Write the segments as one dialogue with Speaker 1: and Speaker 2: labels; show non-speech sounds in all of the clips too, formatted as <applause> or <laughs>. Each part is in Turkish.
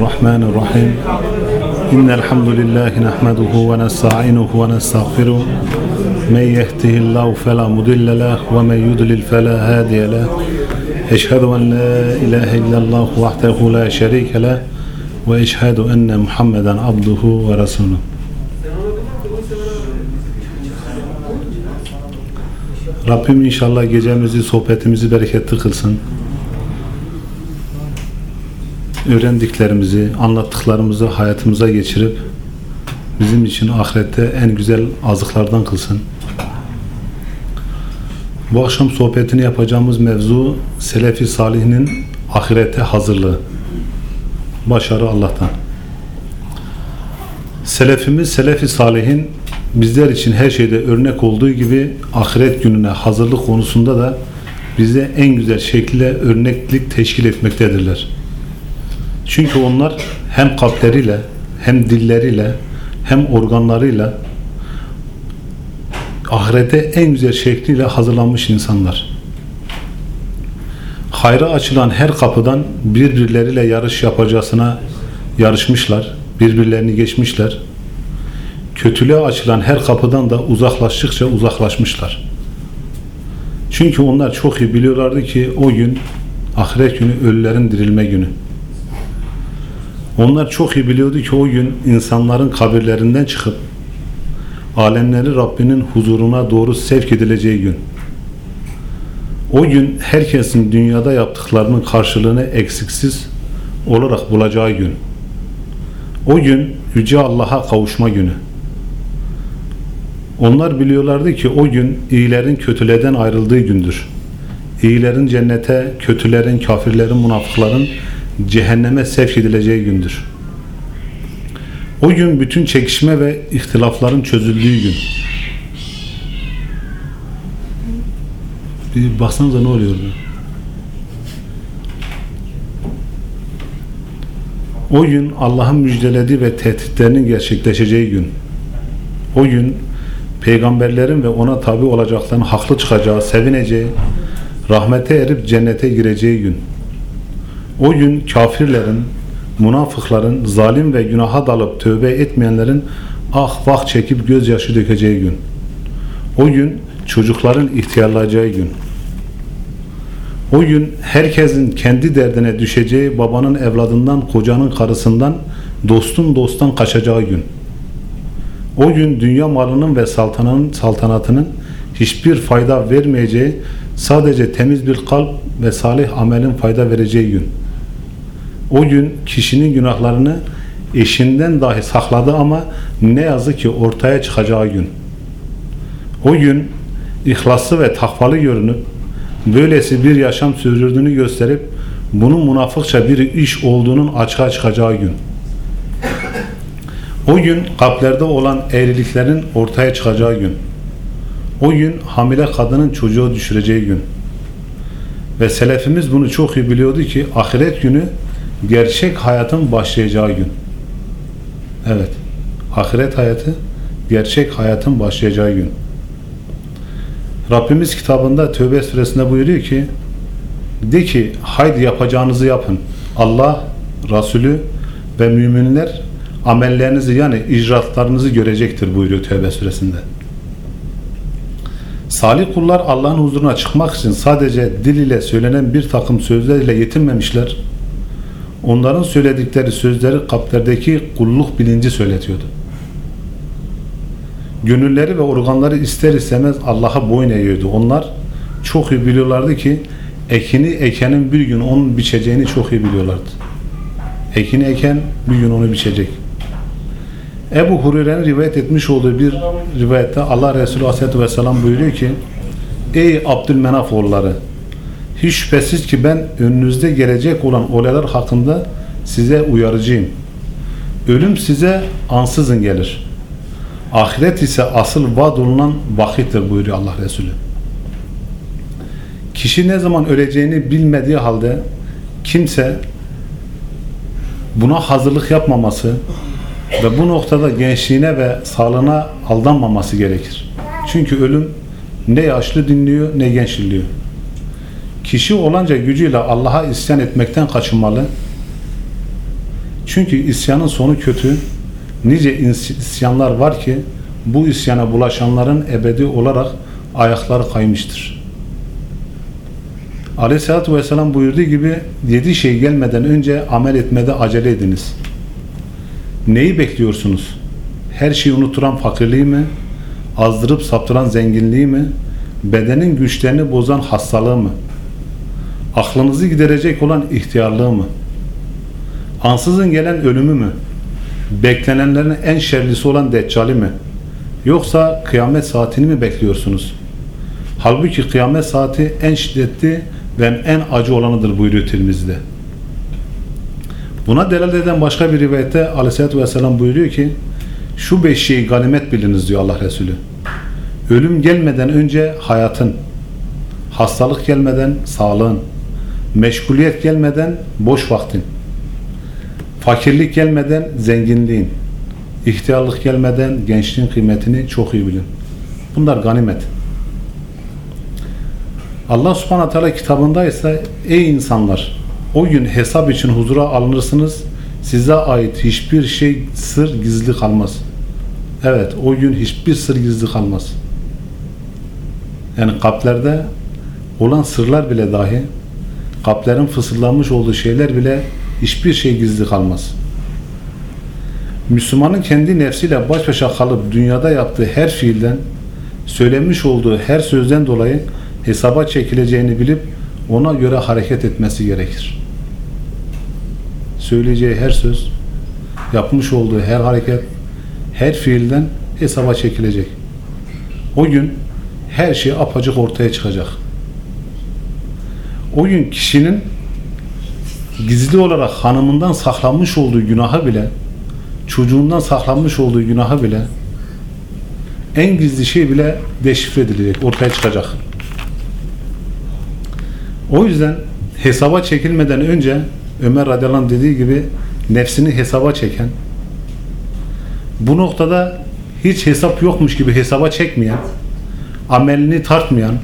Speaker 1: الرحمن الرحيم. إن الحمد لله نحمده ونستعينه ونستغفره. من يهده الله فلا مضل له ومن يضلل فلا هادي له. أشهد أن لا إله إلا الله وحده لا شريك له وأشهد أن محمدا عبده ورسوله. Rabbim inşallah gecemizi, sohbetimizi bereketli kılsın. Öğrendiklerimizi, anlattıklarımızı hayatımıza geçirip bizim için ahirette en güzel azıklardan kılsın. Bu akşam sohbetini yapacağımız mevzu Selefi Salih'in ahirete hazırlığı. Başarı Allah'tan. Selefimiz Selefi Salih'in bizler için her şeyde örnek olduğu gibi ahiret gününe hazırlık konusunda da bize en güzel şekilde örneklik teşkil etmektedirler. Çünkü onlar hem kalpleriyle, hem dilleriyle, hem organlarıyla ahirete en güzel şekliyle hazırlanmış insanlar. Hayra açılan her kapıdan birbirleriyle yarış yapacağına yarışmışlar, birbirlerini geçmişler. Kötülüğe açılan her kapıdan da uzaklaştıkça uzaklaşmışlar. Çünkü onlar çok iyi biliyorlardı ki o gün ahiret günü ölülerin dirilme günü. Onlar çok iyi biliyordu ki o gün insanların kabirlerinden çıkıp alemleri Rabbinin huzuruna doğru sevk edileceği gün. O gün herkesin dünyada yaptıklarının karşılığını eksiksiz olarak bulacağı gün. O gün Yüce Allah'a kavuşma günü. Onlar biliyorlardı ki o gün iyilerin kötülerden ayrıldığı gündür. İyilerin cennete, kötülerin, kafirlerin, münafıkların cehenneme sevk edileceği gündür. O gün bütün çekişme ve ihtilafların çözüldüğü gün. Bir baksanıza ne oluyordu? O gün Allah'ın müjdelediği ve tehditlerinin gerçekleşeceği gün. O gün peygamberlerin ve ona tabi olacakların haklı çıkacağı, sevineceği, rahmete erip cennete gireceği gün. O gün kafirlerin, münafıkların, zalim ve günaha dalıp tövbe etmeyenlerin ah vah çekip gözyaşı dökeceği gün. O gün çocukların ihtiyarlayacağı gün. O gün herkesin kendi derdine düşeceği babanın evladından, kocanın karısından, dostun dosttan kaçacağı gün. O gün dünya malının ve saltanatın, saltanatının hiçbir fayda vermeyeceği, sadece temiz bir kalp ve salih amelin fayda vereceği gün. O gün kişinin günahlarını eşinden dahi sakladı ama ne yazık ki ortaya çıkacağı gün. O gün ihlaslı ve takvalı görünüp böylesi bir yaşam sürdürdüğünü gösterip bunun münafıkça bir iş olduğunun açığa çıkacağı gün. O gün kalplerde olan eğriliklerin ortaya çıkacağı gün. O gün hamile kadının çocuğu düşüreceği gün. Ve selefimiz bunu çok iyi biliyordu ki ahiret günü gerçek hayatın başlayacağı gün. Evet. Ahiret hayatı gerçek hayatın başlayacağı gün. Rabbimiz kitabında Tövbe suresinde buyuruyor ki de ki haydi yapacağınızı yapın. Allah, Resulü ve müminler amellerinizi yani icraatlarınızı görecektir buyuruyor Tövbe suresinde. Salih kullar Allah'ın huzuruna çıkmak için sadece dil ile söylenen bir takım sözlerle yetinmemişler onların söyledikleri sözleri kalplerdeki kulluk bilinci söyletiyordu. Gönülleri ve organları ister istemez Allah'a boyun eğiyordu. Onlar çok iyi biliyorlardı ki ekini ekenin bir gün onun biçeceğini çok iyi biliyorlardı. Ekini eken bir gün onu biçecek. Ebu Hureyre'nin rivayet etmiş olduğu bir rivayette Allah Resulü Aleyhisselatü Vesselam buyuruyor ki Ey Abdülmenaf oğulları hiç şüphesiz ki ben önünüzde gelecek olan olaylar hakkında size uyarıcıyım. Ölüm size ansızın gelir. Ahiret ise asıl vaad olunan vakittir buyuruyor Allah Resulü. Kişi ne zaman öleceğini bilmediği halde kimse buna hazırlık yapmaması ve bu noktada gençliğine ve sağlığına aldanmaması gerekir. Çünkü ölüm ne yaşlı dinliyor ne genç dinliyor. Kişi olanca gücüyle Allah'a isyan etmekten kaçınmalı. Çünkü isyanın sonu kötü. Nice isyanlar var ki bu isyana bulaşanların ebedi olarak ayakları kaymıştır. Aleyhisselatü Vesselam buyurduğu gibi yedi şey gelmeden önce amel etmede acele ediniz. Neyi bekliyorsunuz? Her şeyi unutturan fakirliği mi? Azdırıp saptıran zenginliği mi? Bedenin güçlerini bozan hastalığı mı? Aklınızı giderecek olan ihtiyarlığı mı? Ansızın gelen ölümü mü? Beklenenlerin en şerlisi olan deccali mi? Yoksa kıyamet saatini mi bekliyorsunuz? Halbuki kıyamet saati en şiddetli ve en acı olanıdır buyuruyor Tirmiz'de. Buna delalet eden başka bir rivayette Aleyhisselatü Vesselam buyuruyor ki şu beş şeyi ganimet biliniz diyor Allah Resulü. Ölüm gelmeden önce hayatın, hastalık gelmeden sağlığın, meşguliyet gelmeden boş vaktin, fakirlik gelmeden zenginliğin, ihtiyarlık gelmeden gençliğin kıymetini çok iyi bilin. Bunlar ganimet. Allah subhanahu teala kitabında ise ey insanlar o gün hesap için huzura alınırsınız size ait hiçbir şey sır gizli kalmaz. Evet o gün hiçbir sır gizli kalmaz. Yani kalplerde olan sırlar bile dahi kalplerin fısıldanmış olduğu şeyler bile hiçbir şey gizli kalmaz. Müslümanın kendi nefsiyle baş başa kalıp dünyada yaptığı her fiilden, söylemiş olduğu her sözden dolayı hesaba çekileceğini bilip ona göre hareket etmesi gerekir. Söyleyeceği her söz, yapmış olduğu her hareket, her fiilden hesaba çekilecek. O gün her şey apacık ortaya çıkacak. O gün kişinin gizli olarak hanımından saklanmış olduğu günahı bile çocuğundan saklanmış olduğu günahı bile en gizli şey bile deşifre edilecek, ortaya çıkacak. O yüzden hesaba çekilmeden önce Ömer radıyallahu dediği gibi nefsini hesaba çeken bu noktada hiç hesap yokmuş gibi hesaba çekmeyen amelini tartmayan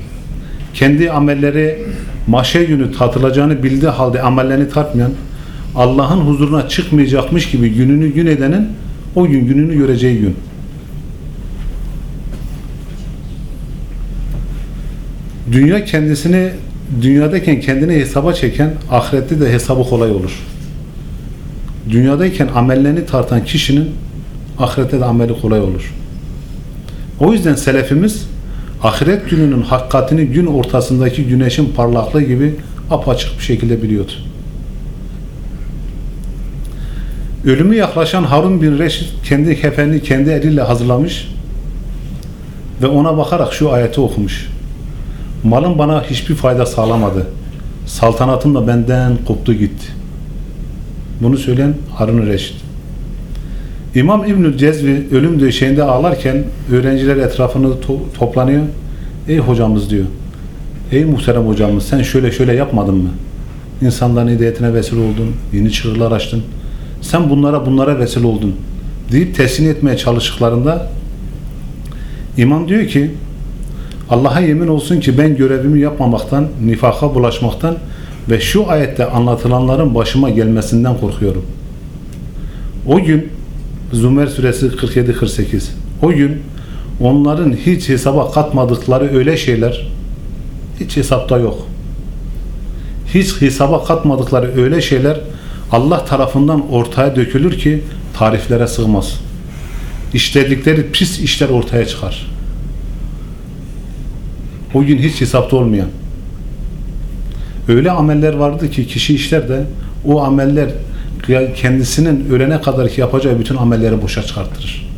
Speaker 1: kendi amelleri mahşer günü tartılacağını bildiği halde amellerini tartmayan Allah'ın huzuruna çıkmayacakmış gibi gününü gün edenin o gün gününü göreceği gün. Dünya kendisini dünyadayken kendini hesaba çeken ahirette de hesabı kolay olur. Dünyadayken amellerini tartan kişinin ahirette de ameli kolay olur. O yüzden selefimiz ahiret gününün hakikatini gün ortasındaki güneşin parlaklığı gibi apaçık bir şekilde biliyordu. Ölümü yaklaşan Harun bin Reşid kendi kefenini kendi eliyle hazırlamış ve ona bakarak şu ayeti okumuş. Malım bana hiçbir fayda sağlamadı. Saltanatım da benden koptu gitti. Bunu söyleyen Harun Reşid. İmam İbnül Cezvi ölüm döşeğinde ağlarken öğrenciler etrafını to toplanıyor. Ey hocamız diyor. Ey muhterem hocamız sen şöyle şöyle yapmadın mı? İnsanların hidayetine vesile oldun. Yeni çığırlar açtın. Sen bunlara bunlara vesile oldun. Deyip teslim etmeye çalıştıklarında İmam diyor ki Allah'a yemin olsun ki ben görevimi yapmamaktan, nifaka bulaşmaktan ve şu ayette anlatılanların başıma gelmesinden korkuyorum. O gün Zümer suresi 47-48 o gün onların hiç hesaba katmadıkları öyle şeyler hiç hesapta yok. Hiç hesaba katmadıkları öyle şeyler Allah tarafından ortaya dökülür ki tariflere sığmaz. İşledikleri pis işler ortaya çıkar. O gün hiç hesapta olmayan. Öyle ameller vardı ki kişi işler de o ameller kendisinin ölene kadar ki yapacağı bütün amelleri boşa çıkartır.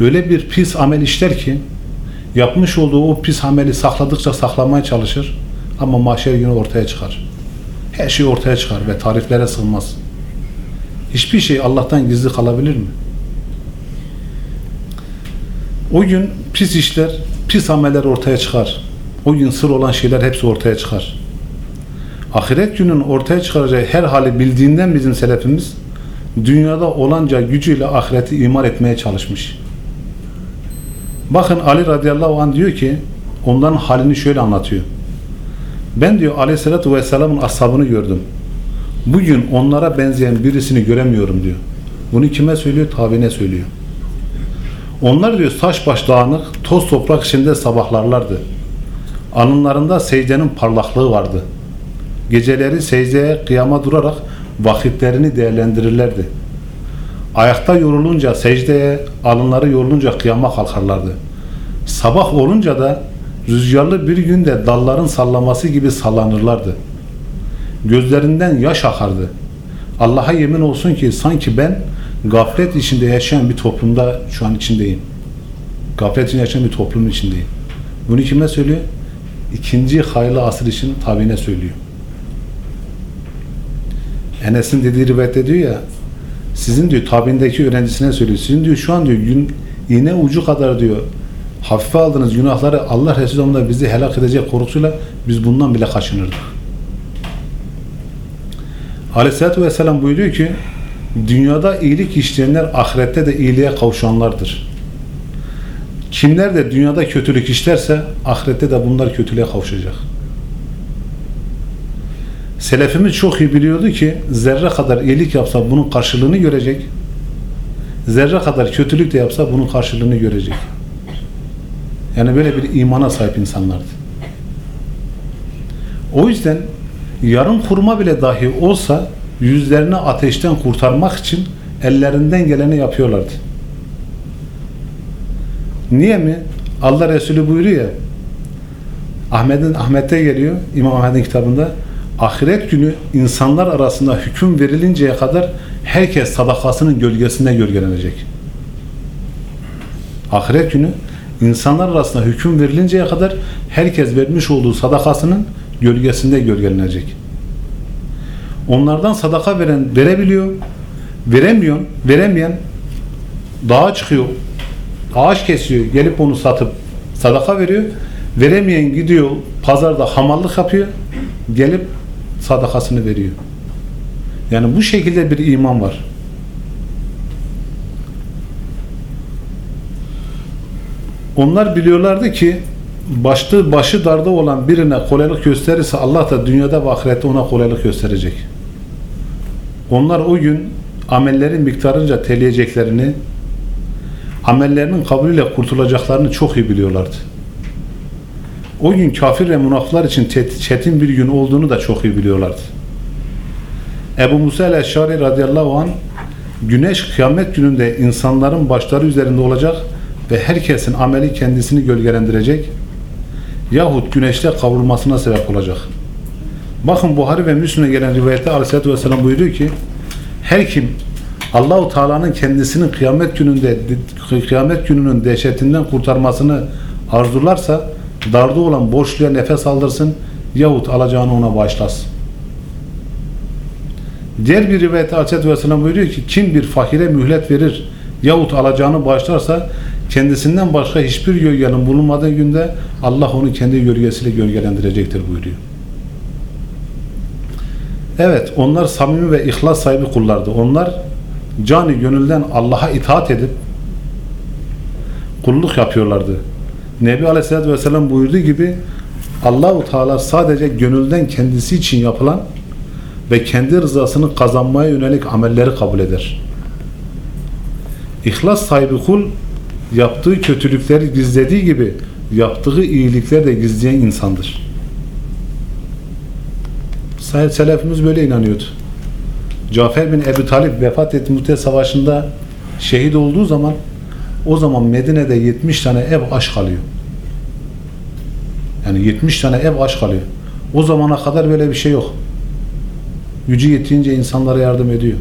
Speaker 1: Öyle bir pis amel işler ki yapmış olduğu o pis ameli sakladıkça saklamaya çalışır ama mahşer günü ortaya çıkar. Her şey ortaya çıkar ve tariflere sığmaz. Hiçbir şey Allah'tan gizli kalabilir mi? O gün pis işler, pis ameller ortaya çıkar. O gün sır olan şeyler hepsi ortaya çıkar. Ahiret günün ortaya çıkaracağı her hali bildiğinden bizim selefimiz dünyada olanca gücüyle ahireti imar etmeye çalışmış. Bakın Ali radıyallahu anh diyor ki onların halini şöyle anlatıyor. Ben diyor aleyhissalatü vesselamın ashabını gördüm. Bugün onlara benzeyen birisini göremiyorum diyor. Bunu kime söylüyor? Tabine söylüyor. Onlar diyor saç baş dağınık, toz toprak içinde sabahlarlardı. Alınlarında secdenin parlaklığı vardı. Geceleri secdeye kıyama durarak vakitlerini değerlendirirlerdi. Ayakta yorulunca secdeye, alınları yorulunca kıyama kalkarlardı. Sabah olunca da rüzgarlı bir günde dalların sallaması gibi sallanırlardı. Gözlerinden yaş akardı. Allah'a yemin olsun ki sanki ben gaflet içinde yaşayan bir toplumda şu an içindeyim. Gaflet içinde yaşayan bir toplumun içindeyim. Bunu kime söylüyor? İkinci hayırlı asır için tabine söylüyor. Enes'in dediği rivayette diyor ya sizin diyor tabindeki öğrencisine söylüyor. Sizin diyor şu an diyor gün, iğne ucu kadar diyor hafife aldığınız günahları Allah Resulü bizi helak edecek korkusuyla biz bundan bile kaçınırdık. Aleyhisselatü Vesselam buyuruyor ki dünyada iyilik işleyenler ahirette de iyiliğe kavuşanlardır. Kimler de dünyada kötülük işlerse ahirette de bunlar kötülüğe kavuşacak. Selefimiz çok iyi biliyordu ki zerre kadar iyilik yapsa bunun karşılığını görecek. Zerre kadar kötülük de yapsa bunun karşılığını görecek. Yani böyle bir imana sahip insanlardı. O yüzden yarım kurma bile dahi olsa yüzlerini ateşten kurtarmak için ellerinden geleni yapıyorlardı. Niye mi? Allah Resulü buyuruyor ya Ahmet'in Ahmet'te geliyor İmam Ahmet'in kitabında ahiret günü insanlar arasında hüküm verilinceye kadar herkes sadakasının gölgesinde gölgelenecek. Ahiret günü insanlar arasında hüküm verilinceye kadar herkes vermiş olduğu sadakasının gölgesinde gölgelenecek. Onlardan sadaka veren verebiliyor, veremiyor, veremeyen dağa çıkıyor, ağaç kesiyor, gelip onu satıp sadaka veriyor. Veremeyen gidiyor, pazarda hamallık yapıyor, gelip sadakasını veriyor. Yani bu şekilde bir iman var. Onlar biliyorlardı ki başlı başı darda olan birine kolaylık gösterirse Allah da dünyada ve ahirette ona kolaylık gösterecek. Onlar o gün amellerin miktarınca teleyeceklerini, amellerinin kabulüyle kurtulacaklarını çok iyi biliyorlardı. O gün kafir ve münafıklar için çetin bir gün olduğunu da çok iyi biliyorlardı. Ebu Musa el-Eşşari radıyallahu an güneş kıyamet gününde insanların başları üzerinde olacak ve herkesin ameli kendisini gölgelendirecek yahut güneşte kavrulmasına sebep olacak. Bakın Buhari ve Müslim'e gelen rivayette Aleyhisselatü Vesselam buyuruyor ki her kim Allahu Teala'nın kendisinin kıyamet gününde kıyamet gününün dehşetinden kurtarmasını arzularsa darda olan borçluya nefes aldırsın yahut alacağını ona bağışlasın. Diğer bir rivayette Aleyhisselatü Vesselam buyuruyor ki kim bir fakire mühlet verir yahut alacağını bağışlarsa kendisinden başka hiçbir gölgenin bulunmadığı günde Allah onu kendi gölgesiyle gölgelendirecektir buyuruyor. Evet, onlar samimi ve ihlas sahibi kullardı. Onlar cani gönülden Allah'a itaat edip kulluk yapıyorlardı. Nebi Aleyhisselatü Vesselam buyurduğu gibi Allahu Teala sadece gönülden kendisi için yapılan ve kendi rızasını kazanmaya yönelik amelleri kabul eder. İhlas sahibi kul yaptığı kötülükleri gizlediği gibi yaptığı iyilikleri de gizleyen insandır. Selefimiz böyle inanıyordu. Cafer bin Ebu Talip vefat etti Mute Savaşı'nda şehit olduğu zaman o zaman Medine'de 70 tane ev aç kalıyor. Yani 70 tane ev aç kalıyor. O zamana kadar böyle bir şey yok. Gücü yettiğince insanlara yardım ediyor.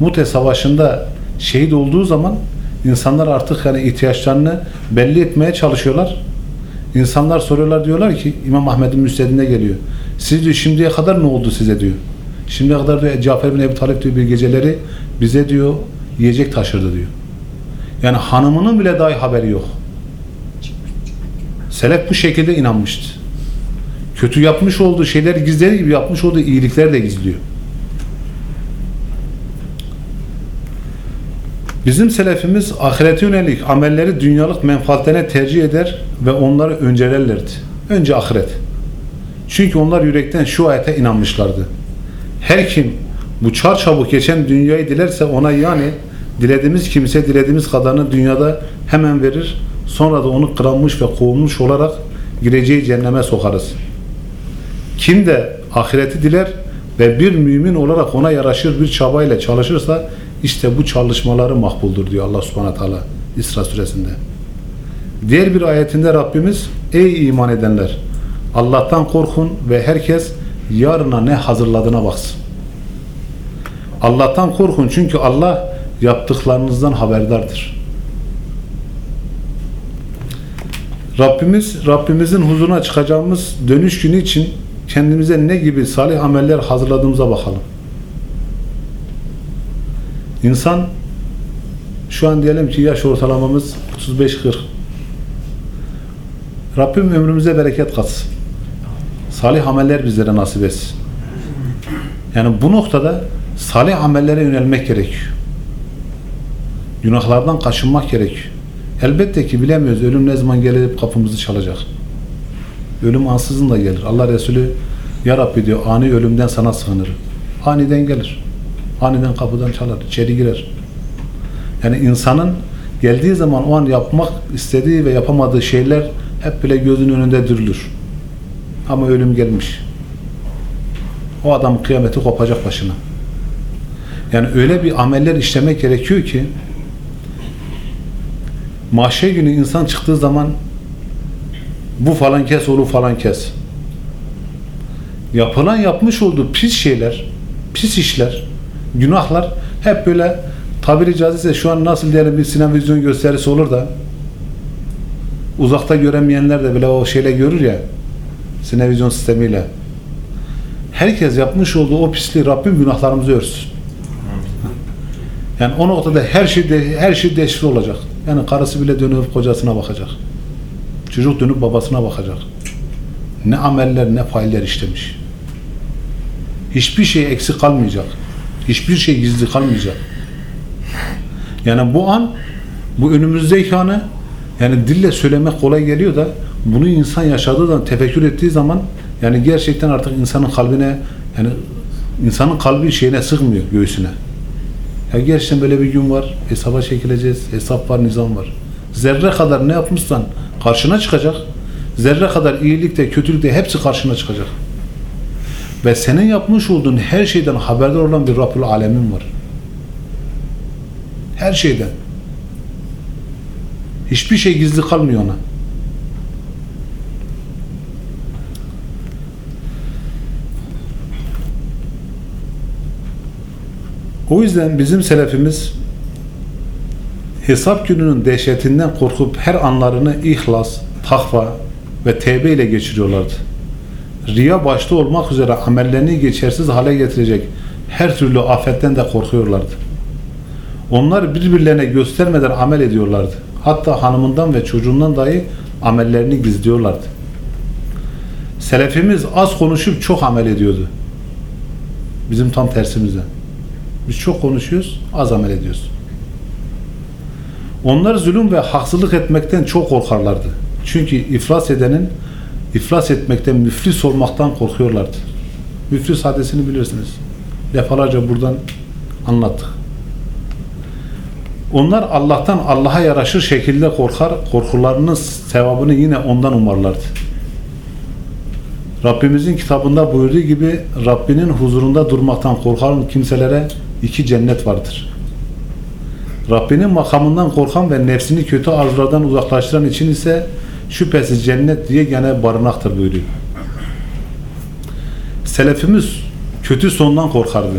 Speaker 1: Mute Savaşı'nda şehit olduğu zaman insanlar artık yani ihtiyaçlarını belli etmeye çalışıyorlar. İnsanlar soruyorlar diyorlar ki İmam Ahmet'in müstedine geliyor. Siz diyor şimdiye kadar ne oldu size diyor. Şimdiye kadar diyor Cafer bin Ebu Talip diyor bir geceleri bize diyor yiyecek taşırdı diyor. Yani hanımının bile dahi haberi yok. Selef bu şekilde inanmıştı. Kötü yapmış olduğu şeyleri gizlediği gibi yapmış olduğu iyilikler de gizliyor. Bizim selefimiz ahirete yönelik amelleri dünyalık menfaatlerine tercih eder ve onları öncelerlerdi. Önce ahiret. Çünkü onlar yürekten şu ayete inanmışlardı. Her kim Bu çar çabuk geçen dünyayı dilerse ona yani dilediğimiz kimse dilediğimiz kadarını dünyada hemen verir. Sonra da onu kıranmış ve kovulmuş olarak gireceği cehenneme sokarız. Kim de ahireti diler ve bir mümin olarak ona yaraşır bir çabayla çalışırsa işte bu çalışmaları makbuldur diyor Allah subhanahu teala İsra suresinde. Diğer bir ayetinde Rabbimiz ey iman edenler Allah'tan korkun ve herkes yarına ne hazırladığına baksın. Allah'tan korkun çünkü Allah yaptıklarınızdan haberdardır. Rabbimiz Rabbimizin huzuruna çıkacağımız dönüş günü için kendimize ne gibi salih ameller hazırladığımıza bakalım. İnsan şu an diyelim ki yaş ortalamamız 35-40. Rabbim ömrümüze bereket katsın. Salih ameller bizlere nasip etsin. Yani bu noktada salih amellere yönelmek gerekiyor. Günahlardan kaçınmak gerekiyor. Elbette ki bilemiyoruz ölüm ne zaman gelip kapımızı çalacak. Ölüm ansızın da gelir. Allah Resulü Ya Rabbi diyor ani ölümden sana sığınırım. Aniden gelir. Aniden kapıdan çalar. içeri girer. Yani insanın geldiği zaman o an yapmak istediği ve yapamadığı şeyler hep bile gözünün önünde dürülür. Ama ölüm gelmiş. O adam kıyameti kopacak başına. Yani öyle bir ameller işlemek gerekiyor ki mahşer günü insan çıktığı zaman bu falan kes, onu falan kes. Yapılan yapmış olduğu pis şeyler, pis işler, günahlar hep böyle tabiri caizse şu an nasıl diyelim bir sinevizyon gösterisi olur da uzakta göremeyenler de bile o şeyle görür ya sinevizyon sistemiyle. Herkes yapmış olduğu o pisliği Rabbim günahlarımızı örsün. Yani o noktada her şey de, her şey deşifre olacak. Yani karısı bile dönüp kocasına bakacak. Çocuk dönüp babasına bakacak. Ne ameller ne failler işlemiş. Hiçbir şey eksik kalmayacak. Hiçbir şey gizli kalmayacak. Yani bu an bu önümüzdeki anı yani dille söylemek kolay geliyor da bunu insan yaşadığı zaman tefekkür ettiği zaman yani gerçekten artık insanın kalbine yani insanın kalbi şeyine sıkmıyor göğsüne. Ya gerçekten böyle bir gün var. Hesaba çekileceğiz. Hesap var, nizam var. Zerre kadar ne yapmışsan karşına çıkacak. Zerre kadar iyilik de kötülük de hepsi karşına çıkacak. Ve senin yapmış olduğun her şeyden haberdar olan bir Rabbül Alemin var. Her şeyden. Hiçbir şey gizli kalmıyor ona. O yüzden bizim selefimiz hesap gününün dehşetinden korkup her anlarını ihlas, takva ve tevbe ile geçiriyorlardı. Riya başta olmak üzere amellerini geçersiz hale getirecek her türlü afetten de korkuyorlardı. Onlar birbirlerine göstermeden amel ediyorlardı. Hatta hanımından ve çocuğundan dahi amellerini gizliyorlardı. Selefimiz az konuşup çok amel ediyordu. Bizim tam tersimizde. Biz çok konuşuyoruz, az amel ediyoruz. Onlar zulüm ve haksızlık etmekten çok korkarlardı. Çünkü iflas edenin iflas etmekten, müflis olmaktan korkuyorlardı. Müflis hadisini bilirsiniz. Defalarca buradan anlattık. Onlar Allah'tan Allah'a yaraşır şekilde korkar, korkularının sevabını yine ondan umarlardı. Rabbimizin kitabında buyurduğu gibi Rabbinin huzurunda durmaktan korkan kimselere iki cennet vardır. Rabbinin makamından korkan ve nefsini kötü arzulardan uzaklaştıran için ise şüphesiz cennet diye gene barınaktır buyuruyor. Selefimiz kötü sondan korkardı.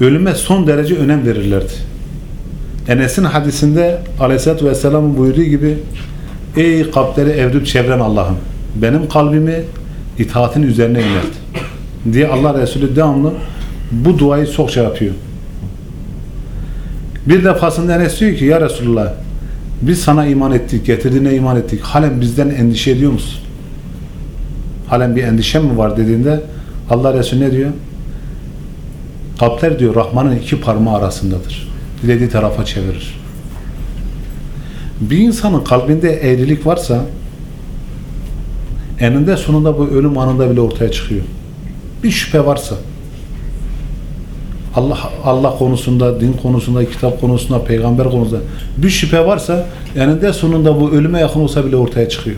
Speaker 1: Ölüme son derece önem verirlerdi. Enes'in hadisinde Aleyhisselatü Vesselam'ın buyurduğu gibi Ey kalpleri evrip çevren Allah'ım benim kalbimi itaatin üzerine yönelt diye Allah Resulü devamlı bu duayı çokça yapıyor. Bir defasında Enes diyor ki ya Resulullah biz sana iman ettik, getirdiğine iman ettik. Halen bizden endişe ediyor musun? Halen bir endişen mi var dediğinde Allah Resulü ne diyor? Kalpler diyor Rahman'ın iki parmağı arasındadır. Dilediği tarafa çevirir. Bir insanın kalbinde eğrilik varsa eninde sonunda bu ölüm anında bile ortaya çıkıyor. Bir şüphe varsa Allah Allah konusunda, din konusunda, kitap konusunda, peygamber konusunda bir şüphe varsa eninde sonunda bu ölüme yakın olsa bile ortaya çıkıyor.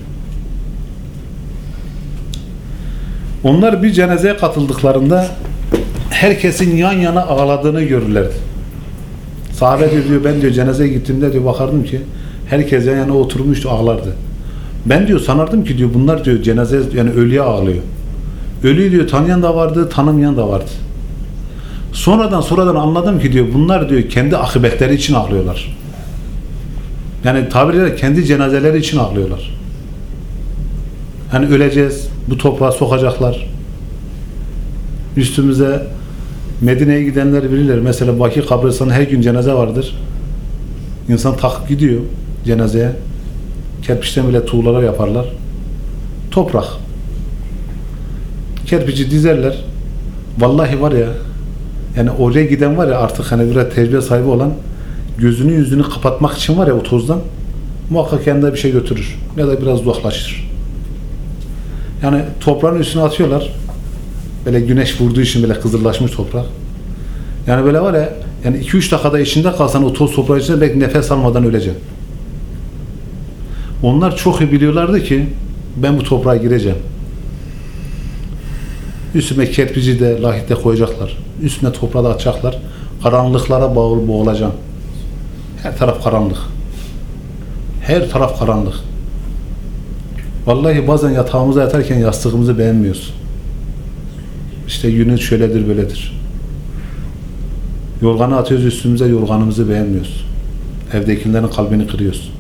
Speaker 1: Onlar bir cenazeye katıldıklarında herkesin yan yana ağladığını görürlerdi. Sahabe diyor, ben diyor cenazeye gittiğimde diyor bakardım ki herkes yan yana oturmuştu ağlardı. Ben diyor sanardım ki diyor bunlar diyor cenaze yani ölüye ağlıyor. Ölüyü diyor tanıyan da vardı, tanımayan da vardı. Sonradan sonradan anladım ki diyor bunlar diyor kendi akıbetleri için ağlıyorlar. Yani tabirle kendi cenazeleri için ağlıyorlar. Hani öleceğiz, bu toprağa sokacaklar. Üstümüze Medine'ye gidenler bilirler. Mesela Baki kabristanı her gün cenaze vardır. İnsan takıp gidiyor cenazeye. Kerpiçten bile tuğlalar yaparlar. Toprak. Kerpiçi dizerler. Vallahi var ya yani oraya giden var ya artık hani biraz tecrübe sahibi olan gözünü yüzünü kapatmak için var ya o tozdan muhakkak yanında bir şey götürür. Ya da biraz uzaklaşır. Yani toprağın üstüne atıyorlar. Böyle güneş vurduğu için böyle kızıllaşmış toprak. Yani böyle var ya yani 2-3 dakikada içinde kalsan o toz toprağın içinde belki nefes almadan öleceksin. Onlar çok iyi biliyorlardı ki ben bu toprağa gireceğim. Üstüme kerpici de lahit de koyacaklar. Üstüne toprağı da atacaklar. Karanlıklara bağlı boğulacağım. Her taraf karanlık. Her taraf karanlık. Vallahi bazen yatağımıza yatarken yastığımızı beğenmiyoruz. İşte yünü şöyledir böyledir. Yorganı atıyoruz üstümüze yorganımızı beğenmiyoruz. Evdekilerin kalbini kırıyoruz.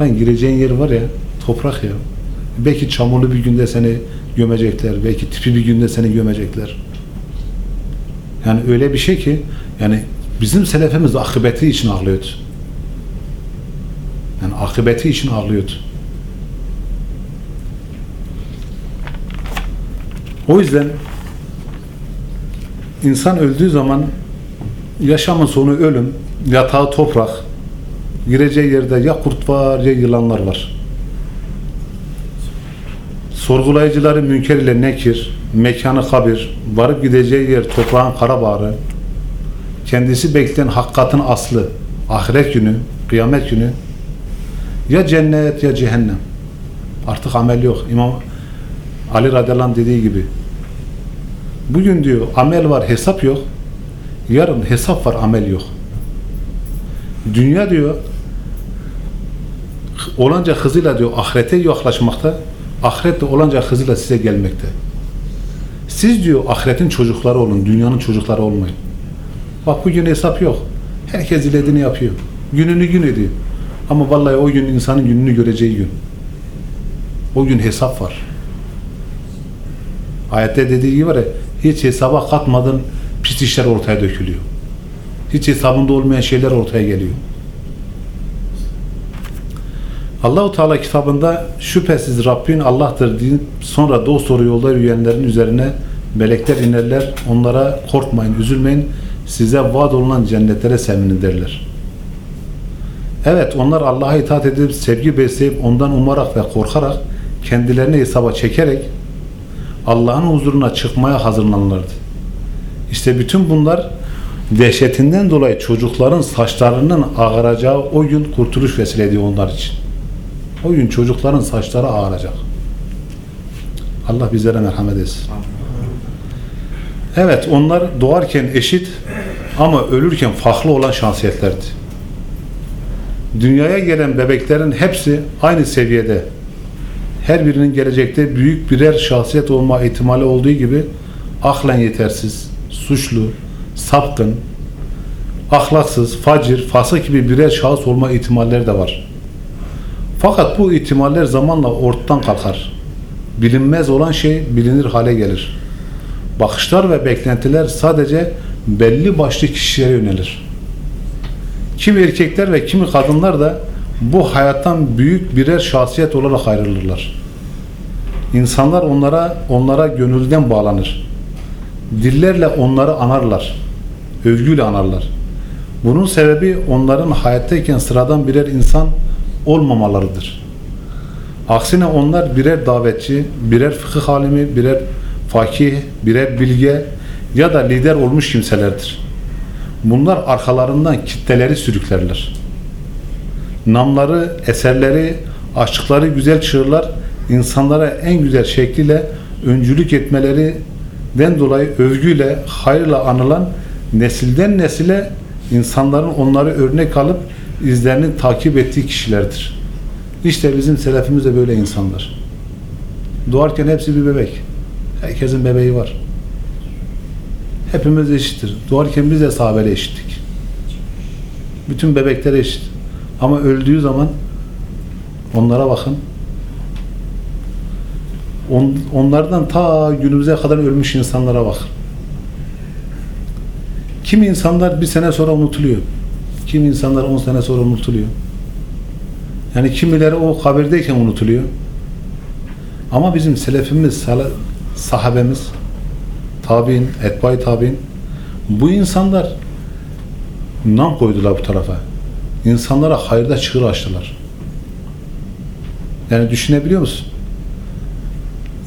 Speaker 1: Lan gireceğin yer var ya toprak ya. Belki çamurlu bir günde seni gömecekler. Belki tipi bir günde seni gömecekler. Yani öyle bir şey ki yani bizim selefimiz akıbeti için ağlıyordu. Yani akıbeti için ağlıyordu. O yüzden insan öldüğü zaman yaşamın sonu ölüm, yatağı toprak, gireceği yerde ya kurt var ya yılanlar var. Sorgulayıcıları münker ile nekir, mekanı kabir, varıp gideceği yer toprağın kara bağrı, kendisi bekleyen hakikatin aslı, ahiret günü, kıyamet günü, ya cennet ya cehennem. Artık amel yok. İmam Ali radıyallahu dediği gibi. Bugün diyor amel var, hesap yok. Yarın hesap var, amel yok. Dünya diyor olanca hızıyla diyor ahirete yaklaşmakta, ahiret de olanca hızıyla size gelmekte. Siz diyor ahiretin çocukları olun, dünyanın çocukları olmayın. Bak bugün hesap yok. Herkes dilediğini yapıyor. Gününü gün ediyor. Ama vallahi o gün insanın gününü göreceği gün. O gün hesap var. Ayette dediği gibi var ya, hiç hesaba katmadan pis işler ortaya dökülüyor. Hiç hesabında olmayan şeyler ortaya geliyor. Allahu Teala kitabında şüphesiz Rabbin Allah'tır deyip sonra doğru yolda yürüyenlerin üzerine melekler inerler. Onlara korkmayın, üzülmeyin. Size vaat olunan cennetlere sevinin derler. Evet onlar Allah'a itaat edip sevgi besleyip ondan umarak ve korkarak kendilerini hesaba çekerek Allah'ın huzuruna çıkmaya hazırlanırlardı. İşte bütün bunlar dehşetinden dolayı çocukların saçlarının ağaracağı o gün kurtuluş vesiledi onlar için. O gün çocukların saçları ağaracak. Allah bizlere merhamet etsin. Evet onlar doğarken eşit ama ölürken farklı olan şahsiyetlerdi. Dünyaya gelen bebeklerin hepsi aynı seviyede. Her birinin gelecekte büyük birer şahsiyet olma ihtimali olduğu gibi aklen yetersiz, suçlu, sapkın, ahlaksız, facir, fasık gibi birer şahıs olma ihtimalleri de var. Fakat bu ihtimaller zamanla ortadan kalkar. Bilinmez olan şey bilinir hale gelir. Bakışlar ve beklentiler sadece belli başlı kişilere yönelir. Kimi erkekler ve kimi kadınlar da bu hayattan büyük birer şahsiyet olarak ayrılırlar. İnsanlar onlara onlara gönülden bağlanır. Dillerle onları anarlar. Övgüyle anarlar. Bunun sebebi onların hayattayken sıradan birer insan olmamalarıdır. Aksine onlar birer davetçi, birer fıkıh alimi, birer fakih, birer bilge, ya da lider olmuş kimselerdir. Bunlar arkalarından kitleleri sürüklerler. Namları, eserleri, aşıkları güzel çığırlar, insanlara en güzel şekliyle öncülük etmelerinden dolayı övgüyle, hayırla anılan nesilden nesile insanların onları örnek alıp izlerini takip ettiği kişilerdir. İşte bizim selefimiz de böyle insanlar. Doğarken hepsi bir bebek. Herkesin bebeği var. Hepimiz eşittir. Doğarken biz de sahabeyle eşittik. Bütün bebekler eşit. Ama öldüğü zaman onlara bakın. On, onlardan ta günümüze kadar ölmüş insanlara bakın. Kimi insanlar bir sene sonra unutuluyor. Kimi insanlar on sene sonra unutuluyor. Yani kimileri o kabirdeyken unutuluyor. Ama bizim selefimiz, sahabemiz, tabi'in, etbay tabi'in bu insanlar nam koydular bu tarafa. İnsanlara hayırda çığır açtılar. Yani düşünebiliyor musun?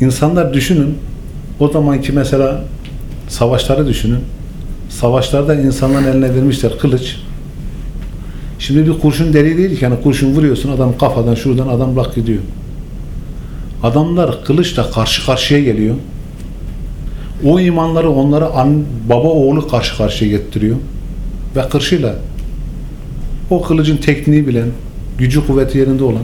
Speaker 1: İnsanlar düşünün, o zamanki mesela savaşları düşünün. Savaşlarda insanların eline vermişler kılıç. Şimdi bir kurşun deli değil ki yani kurşun vuruyorsun adam kafadan şuradan adam lak gidiyor. Adamlar kılıçla karşı karşıya geliyor. O imanları onlara an, baba oğlu karşı karşıya getiriyor. Ve kırşıyla o kılıcın tekniği bilen, gücü kuvveti yerinde olan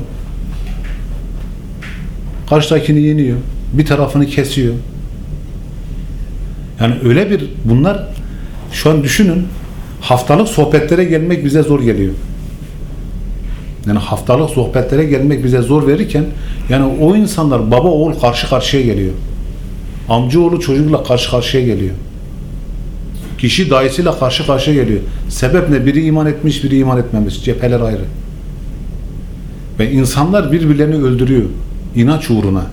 Speaker 1: karşıdakini yeniyor. Bir tarafını kesiyor. Yani öyle bir bunlar şu an düşünün haftalık sohbetlere gelmek bize zor geliyor. Yani haftalık sohbetlere gelmek bize zor verirken yani o insanlar baba oğul karşı karşıya geliyor. Amcaoğlu çocukla karşı karşıya geliyor. Kişi dayısıyla karşı karşıya geliyor. Sebep ne? Biri iman etmiş, biri iman etmemiş. Cepheler ayrı. Ve insanlar birbirlerini öldürüyor. İnanç uğruna.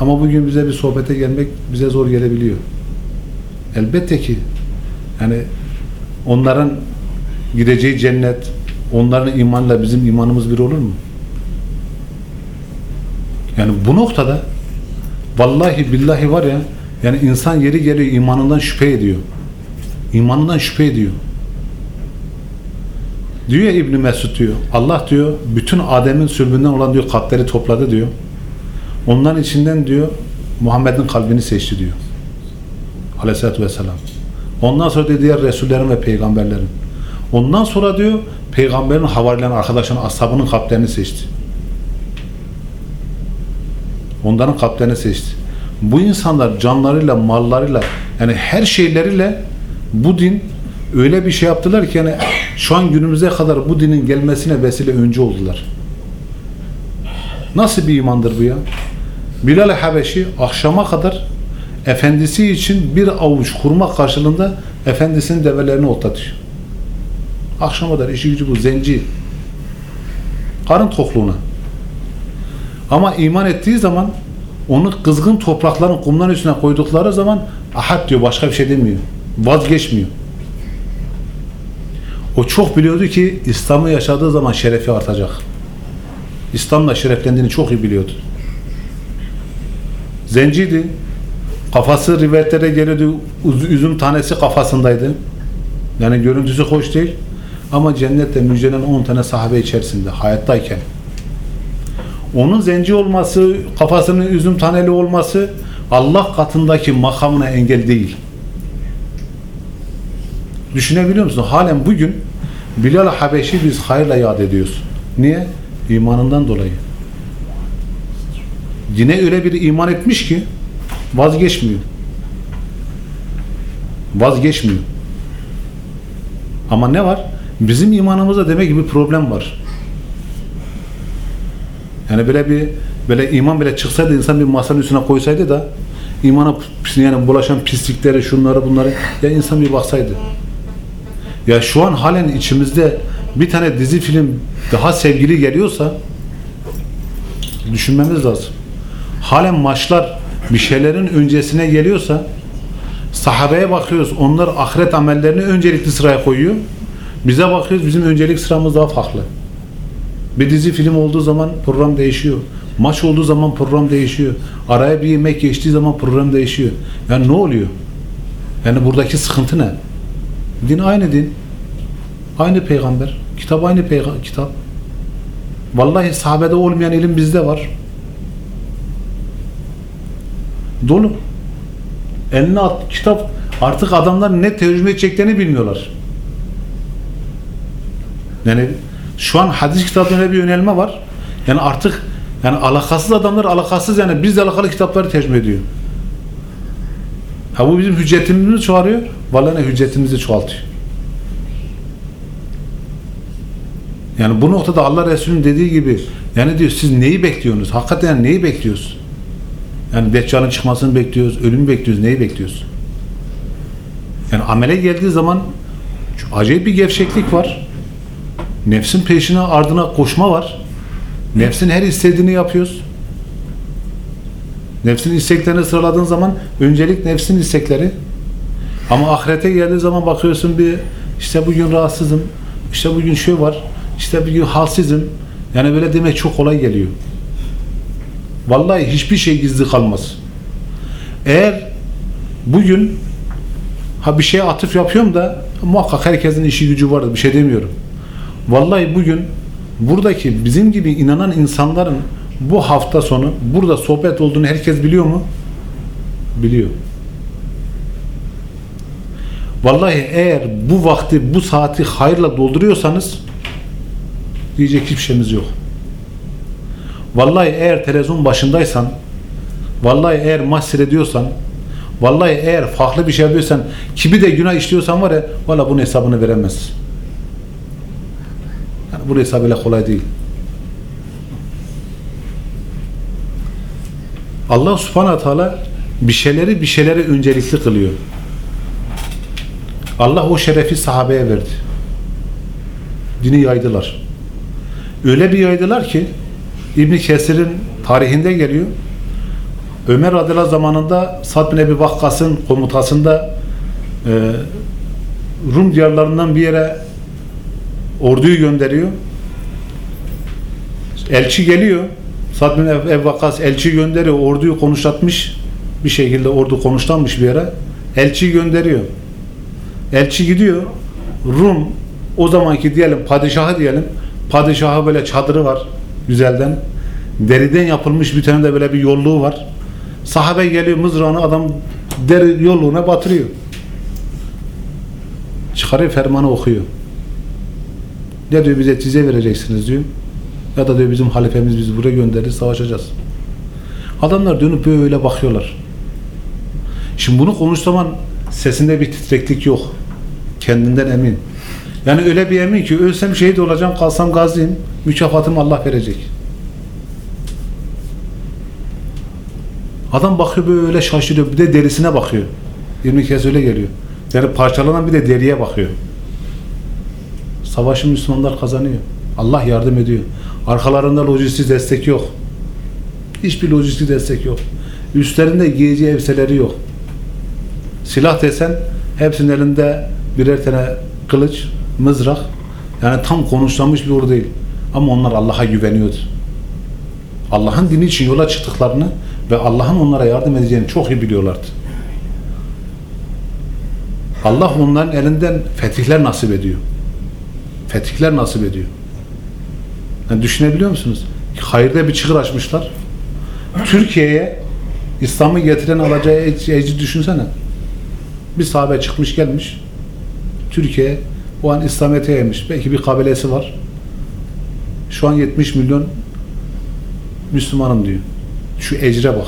Speaker 1: Ama bugün bize bir sohbete gelmek bize zor gelebiliyor. Elbette ki yani onların gideceği cennet, onların imanla bizim imanımız bir olur mu? Yani bu noktada vallahi billahi var ya yani insan yeri geliyor imanından şüphe ediyor. İmanından şüphe ediyor. Diyor ya İbn Mesud diyor. Allah diyor bütün Adem'in sülbünden olan diyor kalpleri topladı diyor. Onların içinden diyor Muhammed'in kalbini seçti diyor. Aleyhisselatü Vesselam. Ondan sonra diyor diğer Resullerin ve peygamberlerin. Ondan sonra diyor peygamberin havarilerin, arkadaşların, ashabının kalplerini seçti. Onların kalplerini seçti. Bu insanlar canlarıyla, mallarıyla yani her şeyleriyle bu din öyle bir şey yaptılar ki yani şu an günümüze kadar bu dinin gelmesine vesile önce oldular. Nasıl bir imandır bu ya? Bilal Habeşi akşama kadar efendisi için bir avuç kurma karşılığında efendisinin develerini otlatıyor. Akşama kadar işi gücü bu, zenci. Karın tokluğuna. Ama iman ettiği zaman onu kızgın toprakların kumların üstüne koydukları zaman ahad diyor, başka bir şey demiyor. Vazgeçmiyor. O çok biliyordu ki İslam'ı yaşadığı zaman şerefi artacak. İslam'la şereflendiğini çok iyi biliyordu. Zenciydi. Kafası rivayetlere geliyordu. Üzüm tanesi kafasındaydı. Yani görüntüsü hoş değil. Ama cennette müjdelen 10 tane sahabe içerisinde hayattayken. Onun zenci olması, kafasının üzüm taneli olması Allah katındaki makamına engel değil. Düşünebiliyor musun? Halen bugün Bilal Habeşi biz hayırla yad ediyoruz. Niye? İmanından dolayı. Yine öyle bir iman etmiş ki vazgeçmiyor. Vazgeçmiyor. Ama ne var? Bizim imanımızda demek ki bir problem var. Yani böyle bir böyle iman bile çıksaydı insan bir masanın üstüne koysaydı da imana yani bulaşan pislikleri, şunları bunları ya insan bir baksaydı. Ya şu an halen içimizde bir tane dizi film daha sevgili geliyorsa düşünmemiz lazım. Halen maçlar bir şeylerin öncesine geliyorsa sahabeye bakıyoruz. Onlar ahiret amellerini öncelikli sıraya koyuyor. Bize bakıyoruz bizim öncelik sıramız daha farklı. Bir dizi film olduğu zaman program değişiyor. Maç olduğu zaman program değişiyor. Araya bir yemek geçtiği zaman program değişiyor. Yani ne oluyor? Yani buradaki sıkıntı ne? Din aynı din. Aynı peygamber. Kitap aynı peygamber. Kitap. Vallahi sahabede olmayan ilim bizde var. Dolu. Eline at, kitap artık adamlar ne tercüme edeceklerini bilmiyorlar. Yani şu an hadis kitaplarına bir yönelme var. Yani artık yani alakasız adamlar alakasız yani bizle alakalı kitapları tercüme ediyor. Ha bu bizim hüccetimizi mi çoğalıyor? Vallahi ne hüccetimizi çoğaltıyor. Yani bu noktada Allah Resulü'nün dediği gibi yani diyor siz neyi bekliyorsunuz? Hakikaten neyi bekliyoruz? Yani Deccal'ın çıkmasını bekliyoruz, ölümü bekliyoruz, neyi bekliyoruz? Yani amele geldiği zaman acayip bir gevşeklik var. Nefsin peşine ardına koşma var. Nefsin her istediğini yapıyoruz. Nefsin isteklerini sıraladığın zaman öncelik nefsin istekleri. Ama ahirete geldiği zaman bakıyorsun bir işte bugün rahatsızım, işte bugün şu var, işte bugün halsizim. Yani böyle demek çok kolay geliyor. Vallahi hiçbir şey gizli kalmaz. Eğer bugün ha bir şeye atıf yapıyorum da muhakkak herkesin işi gücü vardır. Bir şey demiyorum. Vallahi bugün buradaki bizim gibi inanan insanların bu hafta sonu burada sohbet olduğunu herkes biliyor mu? Biliyor. Vallahi eğer bu vakti, bu saati hayırla dolduruyorsanız diyecek hiçbir şeyimiz yok. Vallahi eğer televizyon başındaysan, vallahi eğer maç seyrediyorsan, vallahi eğer farklı bir şey yapıyorsan, kimi de günah işliyorsan var ya, vallahi bunun hesabını veremezsin. Yani bu hesabı öyle kolay değil. Allah subhanahu teala bir şeyleri bir şeyleri öncelikli kılıyor. Allah o şerefi sahabeye verdi. Dini yaydılar. Öyle bir yaydılar ki İbn Kesir'in tarihinde geliyor. Ömer radıyallahu zamanında Sad bin Ebi Vakkas'ın komutasında e, Rum diyarlarından bir yere orduyu gönderiyor. Elçi geliyor. Sad bin Ebi Vakkas elçi gönderiyor. Orduyu konuşlatmış. Bir şekilde ordu konuşlanmış bir yere. Elçi gönderiyor. Elçi gidiyor. Rum o zamanki diyelim padişahı diyelim. Padişahı böyle çadırı var güzelden. Deriden yapılmış bir tane de böyle bir yolluğu var. Sahabe geliyor mızrağını adam deri yolluğuna batırıyor. Çıkarıyor fermanı okuyor. Ne diyor bize tize vereceksiniz diyor. Ya da diyor bizim halifemiz bizi buraya gönderdi savaşacağız. Adamlar dönüp böyle bakıyorlar. Şimdi bunu konuştuğu zaman sesinde bir titreklik yok. Kendinden emin. Yani öyle bir emin ki ölsem şehit olacağım, kalsam gaziyim, mükafatımı Allah verecek. Adam bakıyor böyle şaşırıyor. Bir de derisine bakıyor. 20 kez öyle geliyor. Yani parçalanan bir de deriye bakıyor. Savaşı Müslümanlar kazanıyor. Allah yardım ediyor. Arkalarında lojistik destek yok. Hiçbir lojistik destek yok. Üstlerinde giyeceği elbiseleri yok. Silah desen hepsinin elinde birer tane kılıç, mızrak. Yani tam konuşlanmış bir ordu değil. Ama onlar Allah'a güveniyordu. Allah'ın dini için yola çıktıklarını ve Allah'ın onlara yardım edeceğini çok iyi biliyorlardı. Allah onların elinden fetihler nasip ediyor. Fetihler nasip ediyor. Yani düşünebiliyor musunuz? Hayırda bir çıkır açmışlar. Türkiye'ye İslam'ı getiren alacağı ecri düşünsene. Bir sahabe çıkmış gelmiş. Türkiye o an İslamiyet'e gelmiş. Belki bir kabilesi var. Şu an 70 milyon Müslümanım diyor. Şu ecre bak.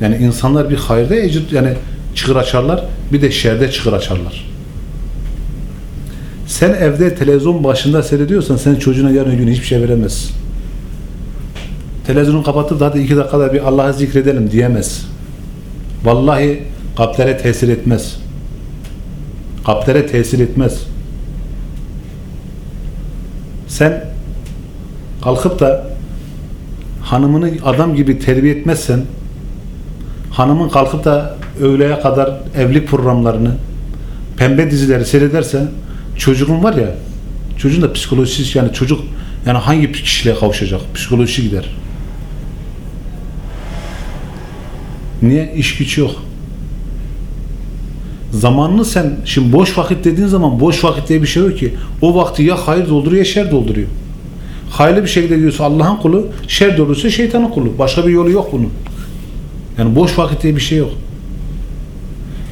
Speaker 1: Yani insanlar bir hayırda ecir yani çıkır açarlar, bir de şerde çıkır açarlar. Sen evde televizyon başında seyrediyorsan sen çocuğuna yarın gün hiçbir şey veremezsin. Televizyonu kapatıp da hadi iki dakikada bir Allah'ı zikredelim diyemez. Vallahi kalplere tesir etmez. Kalplere tesir etmez. Sen kalkıp da hanımını adam gibi terbiye etmezsen hanımın kalkıp da öğleye kadar evlilik programlarını pembe dizileri seyrederse çocuğun var ya çocuğun da psikolojisi yani çocuk yani hangi kişiliğe kavuşacak? Psikolojisi gider. Niye? İş güç yok. Zamanını sen şimdi boş vakit dediğin zaman boş vakit diye bir şey yok ki. O vakti ya hayır dolduruyor ya şer dolduruyor. Hayırlı bir şekilde diyorsa Allah'ın kulu, şer doldurursa şeytanın kulu. Başka bir yolu yok bunun. Yani boş vakit diye bir şey yok.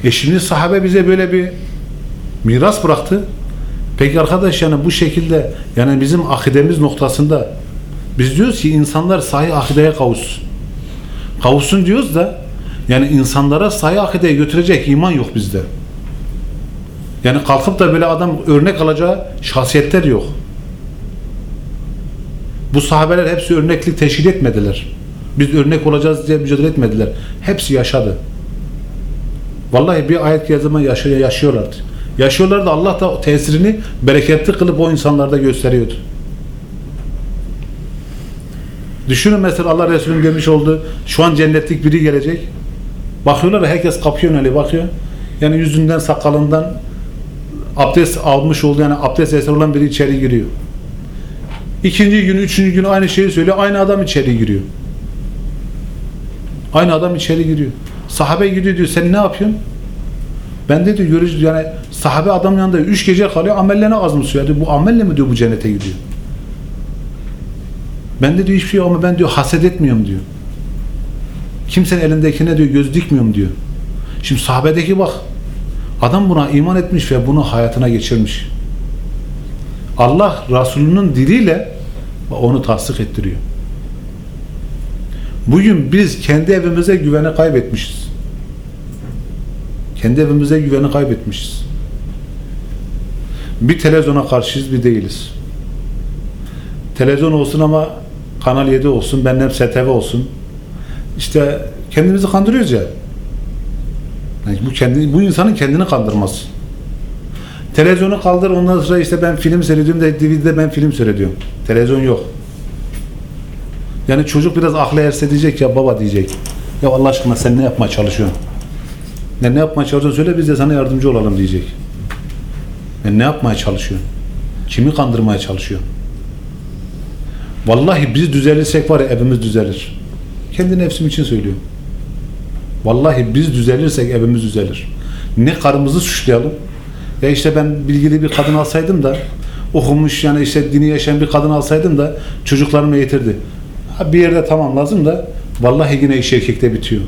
Speaker 1: E şimdi sahabe bize böyle bir miras bıraktı. Peki arkadaş yani bu şekilde yani bizim akidemiz noktasında biz diyoruz ki insanlar sahih akideye kavuşsun. Kavuşsun diyoruz da yani insanlara sahih akideye götürecek iman yok bizde. Yani kalkıp da böyle adam örnek alacağı şahsiyetler yok. Bu sahabeler hepsi örneklik teşkil etmediler. Biz örnek olacağız diye mücadele etmediler. Hepsi yaşadı. Vallahi bir ayet geldiği zaman yaşıyor, yaşıyorlardı. Yaşıyorlardı Allah da tesirini bereketli kılıp o insanlarda gösteriyordu. Düşünün mesela Allah Resulü'nün demiş oldu. Şu an cennetlik biri gelecek. Bakıyorlar herkes kapıyor öyle bakıyor. Yani yüzünden sakalından abdest almış oldu yani abdest eseri olan biri içeri giriyor. İkinci gün, üçüncü gün aynı şeyi söylüyor. Aynı adam içeri giriyor. Aynı adam içeri giriyor. Sahabe gidiyor diyor sen ne yapıyorsun? Ben de diyor yani sahabe adam yanında üç gece kalıyor amellerine az mı suya? Diyor, bu amelle mi diyor bu cennete gidiyor? Ben de diyor hiçbir şey yok ama ben diyor haset etmiyorum diyor. Kimsenin elindekine diyor göz dikmiyorum diyor. Şimdi sahabedeki bak adam buna iman etmiş ve bunu hayatına geçirmiş. Allah Resulünün diliyle onu tasdik ettiriyor. Bugün biz kendi evimize güveni kaybetmişiz. Kendi evimize güveni kaybetmişiz. Bir televizyona karşıyız, bir değiliz. Televizyon olsun ama Kanal 7 olsun, benden STV olsun. İşte kendimizi kandırıyoruz ya. Yani bu kendi bu insanın kendini kandırması. Televizyonu kaldır ondan sonra işte ben film seyrediyorum da DVD'de ben film seyrediyorum. Televizyon yok. Yani çocuk biraz aklı erse diyecek ya baba diyecek. Ya Allah aşkına sen ne yapmaya çalışıyorsun? Ya ne yapmaya çalışıyorsun söyle biz de sana yardımcı olalım diyecek. Ya ne yapmaya çalışıyorsun? Kimi kandırmaya çalışıyorsun? Vallahi biz düzelirsek var ya evimiz düzelir. Kendi nefsim için söylüyorum. Vallahi biz düzelirsek evimiz düzelir. Ne karımızı suçlayalım. Ya işte ben bilgili bir kadın alsaydım da okumuş yani işte dini yaşayan bir kadın alsaydım da çocuklarımı eğitirdi. Ha bir yerde tamam lazım da vallahi yine iş erkekte bitiyor.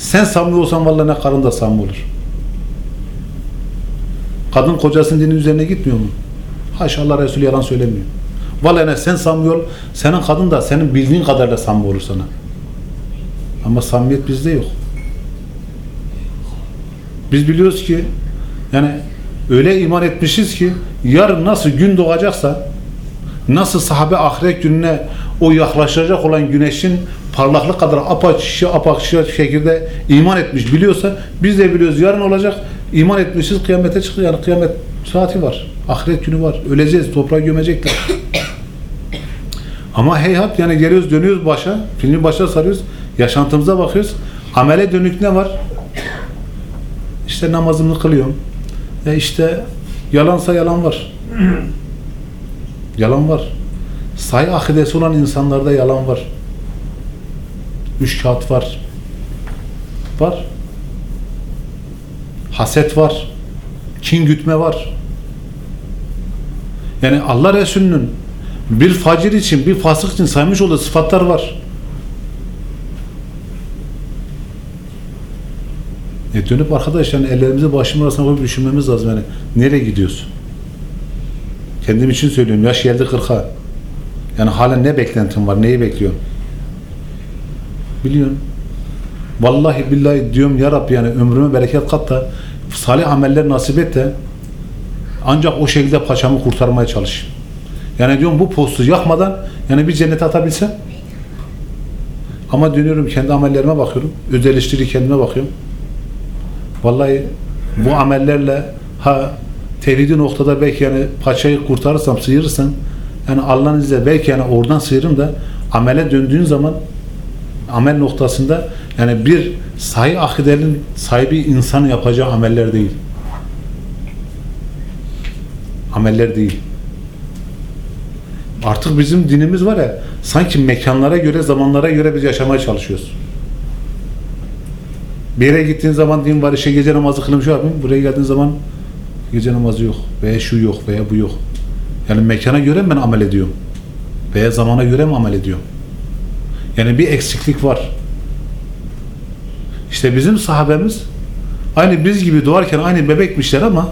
Speaker 1: Sen samimi olsan vallahi ne karın da samimi olur. Kadın kocasının dinin üzerine gitmiyor mu? Haşa Allah Resulü yalan söylemiyor. Vallahi ne sen samimi ol, senin kadın da senin bildiğin kadarıyla samimi olur sana. Ama samimiyet bizde yok. Biz biliyoruz ki yani öyle iman etmişiz ki yarın nasıl gün doğacaksa nasıl sahabe ahiret gününe o yaklaşacak olan güneşin parlaklık kadar apaçışı apaçışı şekilde iman etmiş biliyorsa biz de biliyoruz yarın olacak. İman etmişiz kıyamete çıkıyor. Yani kıyamet saati var ahiret günü var. Öleceğiz toprağa gömecekler. Ama heyhat yani geliyoruz dönüyoruz başa filmi başa sarıyoruz yaşantımıza bakıyoruz. Amele dönük ne var? İşte namazımı kılıyorum. E işte yalansa yalan var. Yalan var. Say akidesi olan insanlarda yalan var üç kağıt var var haset var kin gütme var yani Allah Resulü'nün bir facir için, bir fasık için saymış olduğu sıfatlar var. E dönüp arkadaş yani ellerimizi başımın arasına koyup düşünmemiz lazım yani. Nereye gidiyorsun? Kendim için söylüyorum. Yaş geldi 40'a. Yani hala ne beklentin var? Neyi bekliyorsun? Biliyorsun. Vallahi billahi diyorum ya Rabbi yani ömrüme bereket kat da salih ameller nasip et de ancak o şekilde paçamı kurtarmaya çalış. Yani diyorum bu postu yakmadan yani bir cennete atabilsem ama dönüyorum kendi amellerime bakıyorum. Öz kendime bakıyorum. Vallahi bu amellerle ha tevhidi noktada belki yani paçayı kurtarırsam, sıyırırsam yani Allah'ın izniyle belki yani oradan sıyırım da amele döndüğün zaman amel noktasında yani bir sahih akidenin sahibi insan yapacağı ameller değil. Ameller değil. Artık bizim dinimiz var ya sanki mekanlara göre, zamanlara göre biz yaşamaya çalışıyoruz. Bir yere gittiğin zaman din var işte gece namazı kılım şu yapayım. Buraya geldiğin zaman gece namazı yok. Veya şu yok veya bu yok. Yani mekana göre mi ben amel ediyorum? Veya zamana göre mi amel ediyorum? Yani bir eksiklik var. İşte bizim sahabemiz aynı biz gibi doğarken aynı bebekmişler ama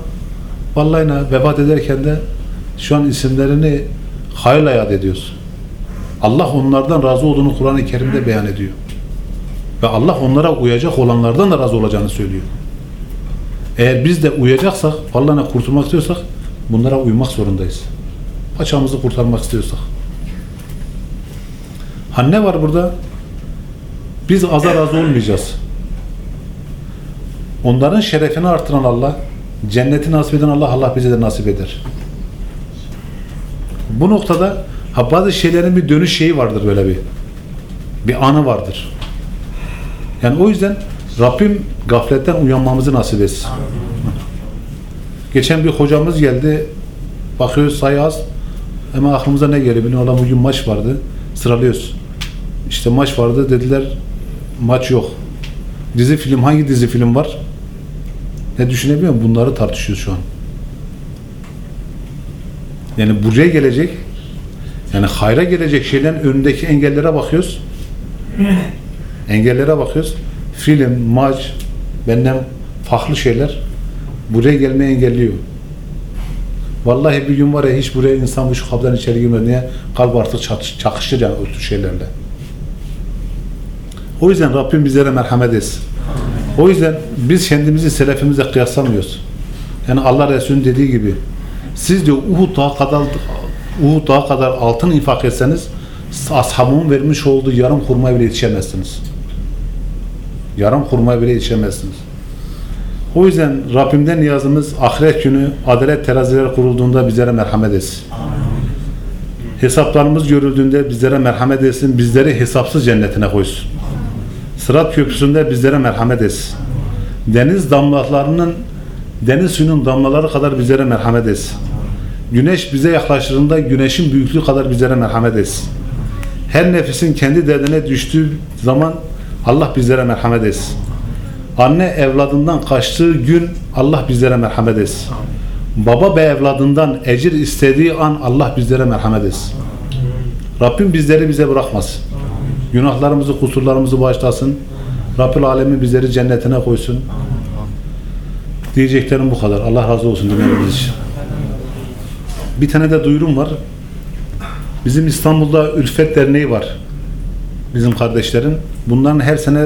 Speaker 1: vallahi ne, vefat ederken de şu an isimlerini hayırla yad ediyoruz. Allah onlardan razı olduğunu Kur'an-ı Kerim'de beyan ediyor. Ve Allah onlara uyacak olanlardan da razı olacağını söylüyor. Eğer biz de uyacaksak, Allah'ına kurtulmak istiyorsak bunlara uymak zorundayız. Paçamızı kurtarmak istiyorsak. Ha ne var burada? Biz aza razı olmayacağız. Onların şerefini artıran Allah, cenneti nasip eden Allah, Allah bize de nasip eder. Bu noktada ha bazı şeylerin bir dönüş şeyi vardır böyle bir. Bir anı vardır. Yani o yüzden Rabbim gafletten uyanmamızı nasip etsin. Geçen bir hocamız geldi. Bakıyoruz sayı az. Hemen aklımıza ne geliyor? Bilmiyorum bugün maç vardı. Sıralıyoruz. İşte maç vardı dediler maç yok. Dizi film hangi dizi film var? Ne düşünebiliyor musun? Bunları tartışıyoruz şu an. Yani buraya gelecek yani hayra gelecek şeylerin önündeki engellere bakıyoruz. <laughs> Engellere bakıyoruz. Film, maç, benden farklı şeyler buraya gelmeyi engelliyor. Vallahi bir gün var ya hiç buraya insan bu şu kapıdan içeri girmedi diye kalp artık çakışır yani o tür şeylerle. O yüzden Rabbim bizlere merhamet etsin. O yüzden biz kendimizi selefimizle kıyaslamıyoruz. Yani Allah Resulü'nün dediği gibi siz diyor Uhud dağı kadar Uhud dağı kadar altın infak etseniz ashabımın vermiş olduğu yarım hurmaya bile yetişemezsiniz. Yarım hurmaya bile yetişemezsiniz. O yüzden Rabbimden niyazımız ahiret günü adalet terazileri kurulduğunda bizlere merhamet etsin. Hesaplarımız görüldüğünde bizlere merhamet etsin, bizleri hesapsız cennetine koysun. Sırat köprüsünde bizlere merhamet etsin. Deniz damlalarının deniz suyunun damlaları kadar bizlere merhamet etsin. Güneş bize yaklaştığında güneşin büyüklüğü kadar bizlere merhamet etsin. Her nefesin kendi derdine düştüğü zaman Allah bizlere merhamet etsin. Anne evladından kaçtığı gün Allah bizlere merhamet etsin. Baba be evladından ecir istediği an Allah bizlere merhamet etsin. Rabbim bizleri bize bırakmasın. Günahlarımızı, kusurlarımızı bağışlasın. Rabbül Alemin bizleri cennetine koysun. Diyeceklerim bu kadar. Allah razı olsun dinlediğiniz için. Bir tane de duyurum var. Bizim İstanbul'da Ülfet Derneği var. Bizim kardeşlerin. Bunların her sene